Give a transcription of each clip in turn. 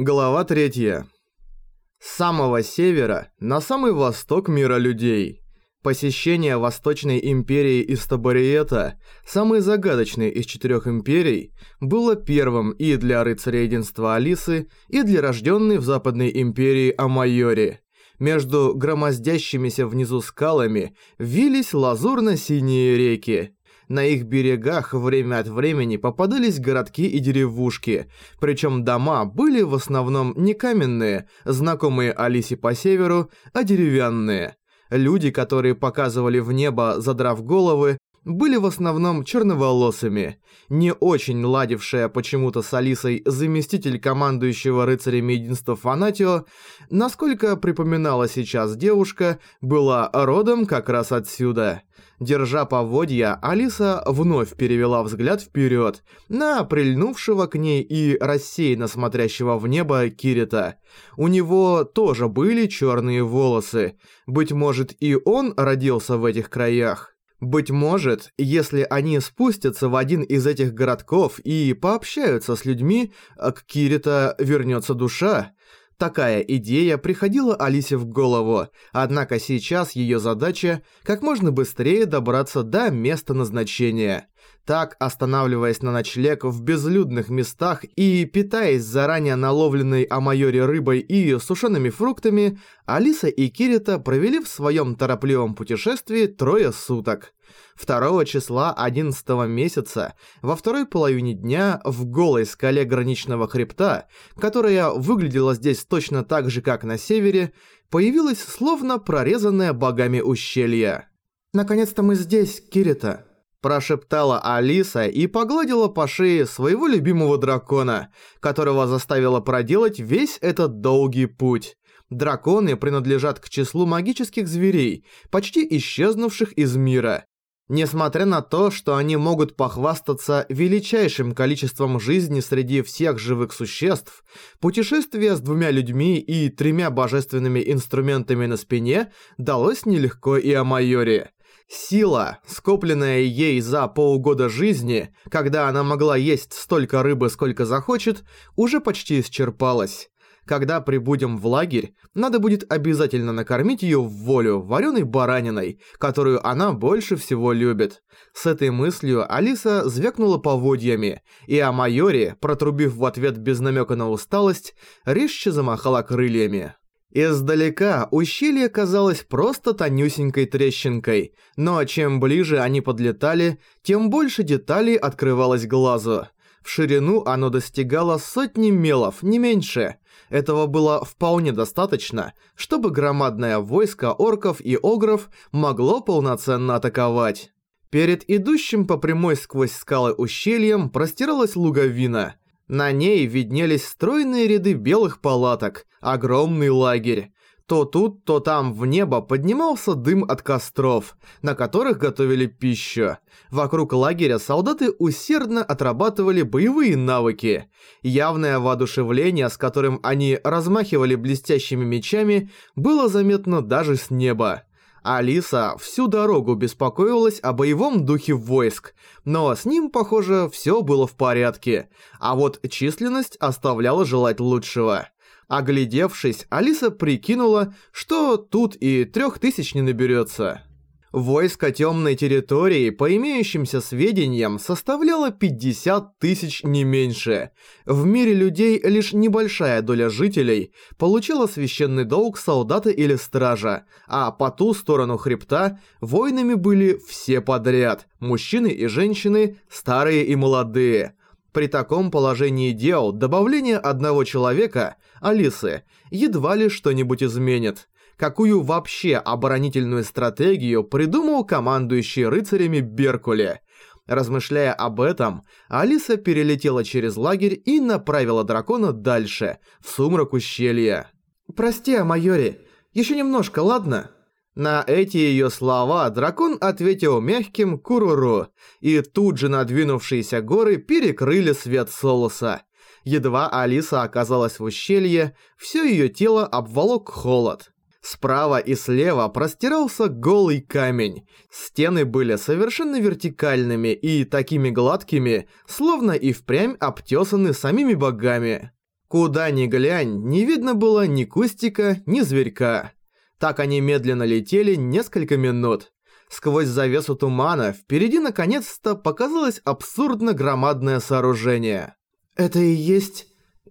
Глава 3. С самого севера на самый восток мира людей. Посещение Восточной империи из Табариета, самой загадочной из четырех империй, было первым и для рыцаря единства Алисы, и для рожденной в Западной империи Амайори. Между громоздящимися внизу скалами вились лазурно-синие реки – на их берегах время от времени попадались городки и деревушки, причем дома были в основном не каменные, знакомые Алисе по северу, а деревянные. Люди, которые показывали в небо, задрав головы, были в основном черноволосыми. Не очень ладившая почему-то с Алисой заместитель командующего рыцарями единства Фанатио, насколько припоминала сейчас девушка, была родом как раз отсюда. Держа поводья, Алиса вновь перевела взгляд вперед на прильнувшего к ней и рассеянно смотрящего в небо Кирита. У него тоже были черные волосы. Быть может, и он родился в этих краях. Быть может, если они спустятся в один из этих городков и пообщаются с людьми, к Кирита вернется душа. Такая идея приходила Алисе в голову, однако сейчас ее задача как можно быстрее добраться до места назначения. Так, останавливаясь на ночлег в безлюдных местах и питаясь заранее наловленной о майоре рыбой и сушеными фруктами, Алиса и Кирита провели в своем торопливом путешествии трое суток. 2 числа 11 месяца, во второй половине дня, в голой скале граничного хребта, которая выглядела здесь точно так же, как на севере, появилась словно прорезанная богами ущелье. «Наконец-то мы здесь, Кирита», Прошептала Алиса и погладила по шее своего любимого дракона, которого заставила проделать весь этот долгий путь. Драконы принадлежат к числу магических зверей, почти исчезнувших из мира. Несмотря на то, что они могут похвастаться величайшим количеством жизни среди всех живых существ, путешествие с двумя людьми и тремя божественными инструментами на спине далось нелегко и Амайоре. Сила, скопленная ей за полгода жизни, когда она могла есть столько рыбы, сколько захочет, уже почти исчерпалась. Когда прибудем в лагерь, надо будет обязательно накормить ее в волю вареной бараниной, которую она больше всего любит. С этой мыслью Алиса звякнула поводьями, и о майоре, протрубив в ответ без намека на усталость, резче замахала крыльями. Издалека ущелье казалось просто тонюсенькой трещинкой, но чем ближе они подлетали, тем больше деталей открывалось глазу. В ширину оно достигало сотни мелов, не меньше. Этого было вполне достаточно, чтобы громадное войско орков и огров могло полноценно атаковать. Перед идущим по прямой сквозь скалы ущельем простиралась луговина. На ней виднелись стройные ряды белых палаток, огромный лагерь. То тут, то там в небо поднимался дым от костров, на которых готовили пищу. Вокруг лагеря солдаты усердно отрабатывали боевые навыки. Явное воодушевление, с которым они размахивали блестящими мечами, было заметно даже с неба. Алиса всю дорогу беспокоилась о боевом духе войск, но с ним, похоже, все было в порядке, а вот численность оставляла желать лучшего. Оглядевшись, Алиса прикинула, что тут и трех тысяч не наберется. Войско темной территории, по имеющимся сведениям, составляло 50 тысяч не меньше. В мире людей лишь небольшая доля жителей получила священный долг солдата или стража, а по ту сторону хребта воинами были все подряд, мужчины и женщины, старые и молодые. При таком положении дел добавление одного человека, Алисы, едва ли что-нибудь изменит какую вообще оборонительную стратегию придумал командующий рыцарями Беркуле. Размышляя об этом, Алиса перелетела через лагерь и направила дракона дальше, в сумрак ущелья. «Прости, майоре, еще немножко, ладно?» На эти ее слова дракон ответил мягким «Куруру», и тут же надвинувшиеся горы перекрыли свет Солоса. Едва Алиса оказалась в ущелье, все ее тело обволок холод. Справа и слева простирался голый камень. Стены были совершенно вертикальными и такими гладкими, словно и впрямь обтесаны самими богами. Куда ни глянь, не видно было ни кустика, ни зверька. Так они медленно летели несколько минут. Сквозь завесу тумана впереди наконец-то показалось абсурдно громадное сооружение. «Это и есть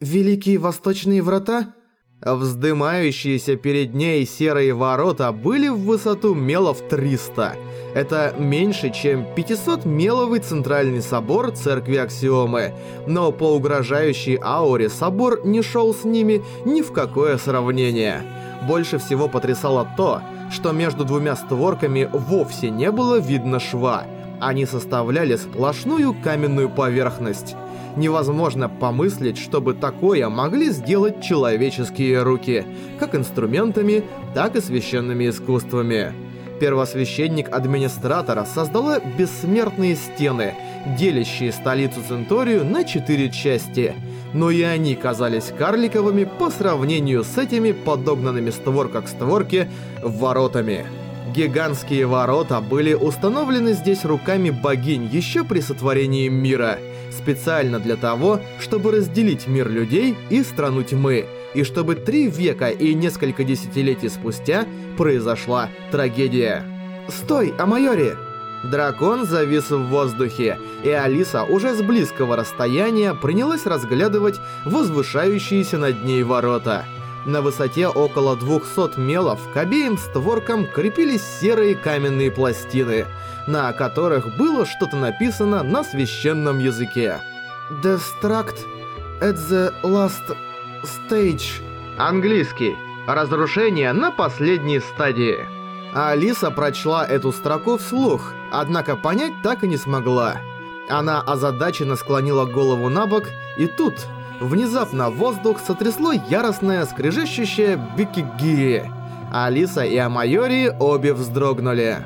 Великие Восточные Врата?» Вздымающиеся перед ней серые ворота были в высоту мелов 300. Это меньше, чем 500-меловый центральный собор церкви Аксиомы, но по угрожающей ауре собор не шел с ними ни в какое сравнение. Больше всего потрясало то, что между двумя створками вовсе не было видно шва. Они составляли сплошную каменную поверхность невозможно помыслить, чтобы такое могли сделать человеческие руки, как инструментами, так и священными искусствами. Первосвященник администратора создала бессмертные стены, делящие столицу Центорию на четыре части, но и они казались карликовыми по сравнению с этими подогнанными створка к створке воротами. Гигантские ворота были установлены здесь руками богинь еще при сотворении мира — специально для того, чтобы разделить мир людей и страну тьмы, и чтобы три века и несколько десятилетий спустя произошла трагедия. «Стой, Амайори!» Дракон завис в воздухе, и Алиса уже с близкого расстояния принялась разглядывать возвышающиеся над ней ворота. На высоте около 200 мелов к обеим створкам крепились серые каменные пластины — на которых было что-то написано на священном языке. «Destruct at the last stage». Английский. Разрушение на последней стадии. Алиса прочла эту строку вслух, однако понять так и не смогла. Она озадаченно склонила голову на бок, и тут внезапно воздух сотрясло яростное скрежещущее бикиги. Алиса и Амайори обе вздрогнули.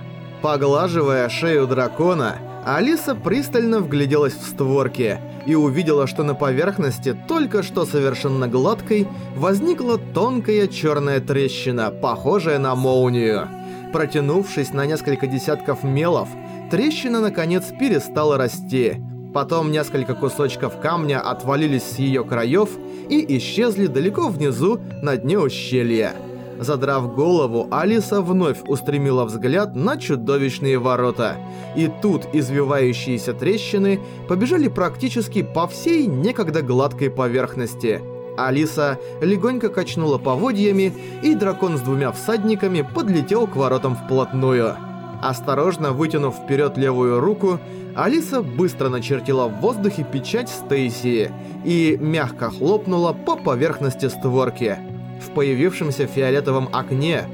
Поглаживая шею дракона, Алиса пристально вгляделась в створки и увидела, что на поверхности только что совершенно гладкой возникла тонкая черная трещина, похожая на молнию. Протянувшись на несколько десятков мелов, трещина наконец перестала расти. Потом несколько кусочков камня отвалились с ее краев и исчезли далеко внизу на дне ущелья. Задрав голову, Алиса вновь устремила взгляд на чудовищные ворота. И тут извивающиеся трещины побежали практически по всей некогда гладкой поверхности. Алиса легонько качнула поводьями, и дракон с двумя всадниками подлетел к воротам вплотную. Осторожно вытянув вперед левую руку, Алиса быстро начертила в воздухе печать Стейсии и мягко хлопнула по поверхности створки. В появившемся фиолетовом окне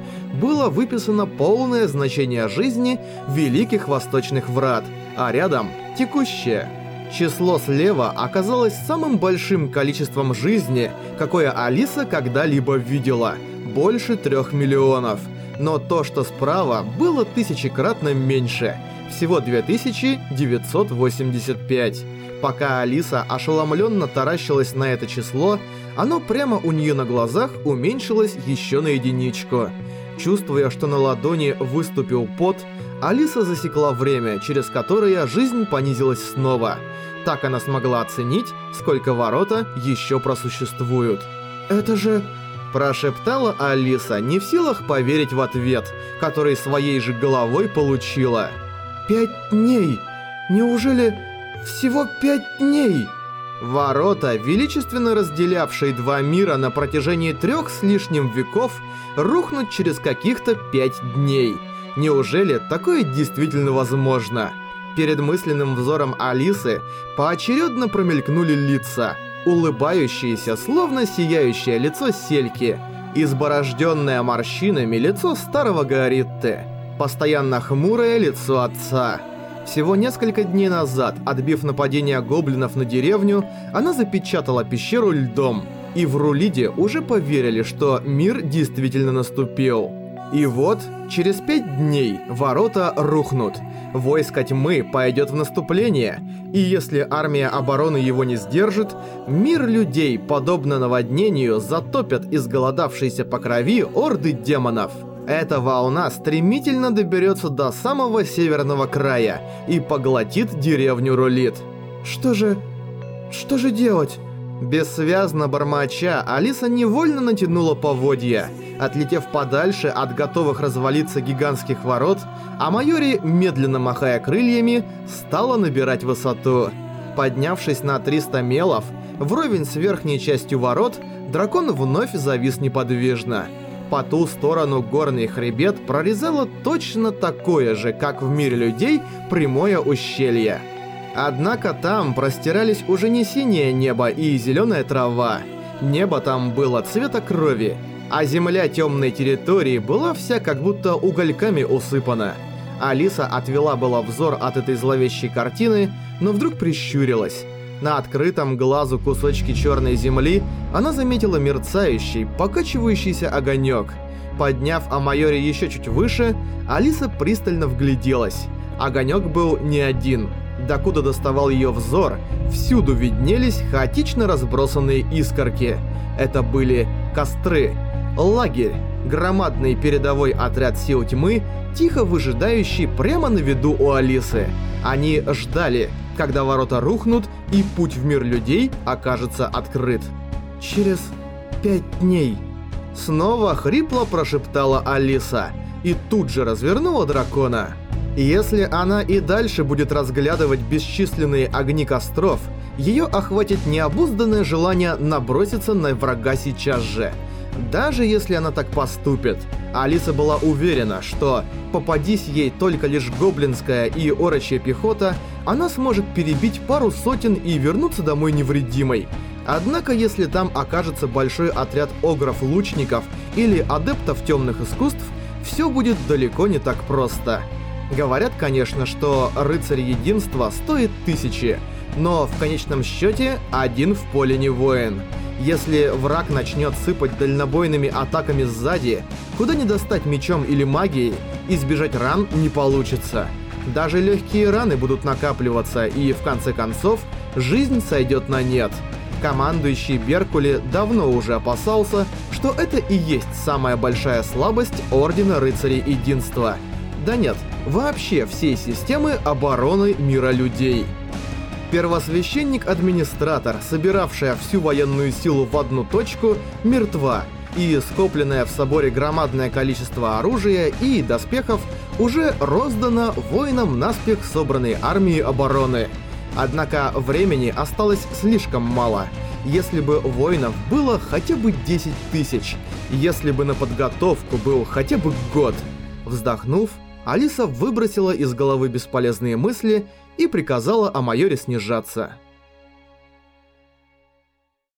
было выписано полное значение жизни Великих Восточных Врат, а рядом — текущее. Число слева оказалось самым большим количеством жизни, какое Алиса когда-либо видела — больше трех миллионов. Но то, что справа, было тысячекратно меньше — всего 2985. Пока Алиса ошеломленно таращилась на это число, оно прямо у нее на глазах уменьшилось еще на единичку. Чувствуя, что на ладони выступил пот, Алиса засекла время, через которое жизнь понизилась снова. Так она смогла оценить, сколько ворота еще просуществуют. «Это же...» Прошептала Алиса, не в силах поверить в ответ, который своей же головой получила. «Пять дней! Неужели всего пять дней?» Ворота, величественно разделявшие два мира на протяжении трех с лишним веков, рухнут через каких-то пять дней. Неужели такое действительно возможно? Перед мысленным взором Алисы поочередно промелькнули лица, улыбающиеся, словно сияющее лицо Сельки, изборожденное морщинами лицо старого Гаоритты, постоянно хмурое лицо отца — всего несколько дней назад, отбив нападение гоблинов на деревню, она запечатала пещеру льдом. И в Рулиде уже поверили, что мир действительно наступил. И вот, через пять дней ворота рухнут. Войско тьмы пойдет в наступление, и если армия обороны его не сдержит, мир людей, подобно наводнению, затопят изголодавшиеся по крови орды демонов. Эта волна стремительно доберется до самого северного края и поглотит деревню Рулит. Что же... что же делать? Бессвязно бормоча, Алиса невольно натянула поводья. Отлетев подальше от готовых развалиться гигантских ворот, а Майори, медленно махая крыльями, стала набирать высоту. Поднявшись на 300 мелов, вровень с верхней частью ворот, дракон вновь завис неподвижно. По ту сторону горный хребет прорезало точно такое же, как в мире людей, прямое ущелье. Однако там простирались уже не синее небо и зеленая трава. Небо там было цвета крови, а земля темной территории была вся как будто угольками усыпана. Алиса отвела было взор от этой зловещей картины, но вдруг прищурилась. На открытом глазу кусочки черной земли она заметила мерцающий, покачивающийся огонек. Подняв о майоре еще чуть выше, Алиса пристально вгляделась. Огонек был не один — Докуда доставал ее взор, всюду виднелись хаотично разбросанные искорки. Это были костры, лагерь, громадный передовой отряд сил тьмы, тихо выжидающий прямо на виду у Алисы. Они ждали, когда ворота рухнут и путь в мир людей окажется открыт. Через пять дней. Снова хрипло прошептала Алиса и тут же развернула дракона. Если она и дальше будет разглядывать бесчисленные огни костров, ее охватит необузданное желание наброситься на врага сейчас же. Даже если она так поступит, Алиса была уверена, что попадись ей только лишь гоблинская и орочья пехота, она сможет перебить пару сотен и вернуться домой невредимой. Однако, если там окажется большой отряд огров-лучников или адептов темных искусств, все будет далеко не так просто. Говорят, конечно, что рыцарь единства стоит тысячи, но в конечном счете один в поле не воин. Если враг начнет сыпать дальнобойными атаками сзади, куда не достать мечом или магией, избежать ран не получится. Даже легкие раны будут накапливаться, и в конце концов жизнь сойдет на нет. Командующий Беркули давно уже опасался, что это и есть самая большая слабость Ордена Рыцарей Единства. Да нет, вообще всей системы обороны мира людей. Первосвященник-администратор, собиравшая всю военную силу в одну точку, мертва, и скопленное в соборе громадное количество оружия и доспехов уже роздано воинам наспех собранной армии обороны. Однако времени осталось слишком мало. Если бы воинов было хотя бы 10 тысяч, если бы на подготовку был хотя бы год. Вздохнув, Алиса выбросила из головы бесполезные мысли и приказала о майоре снижаться.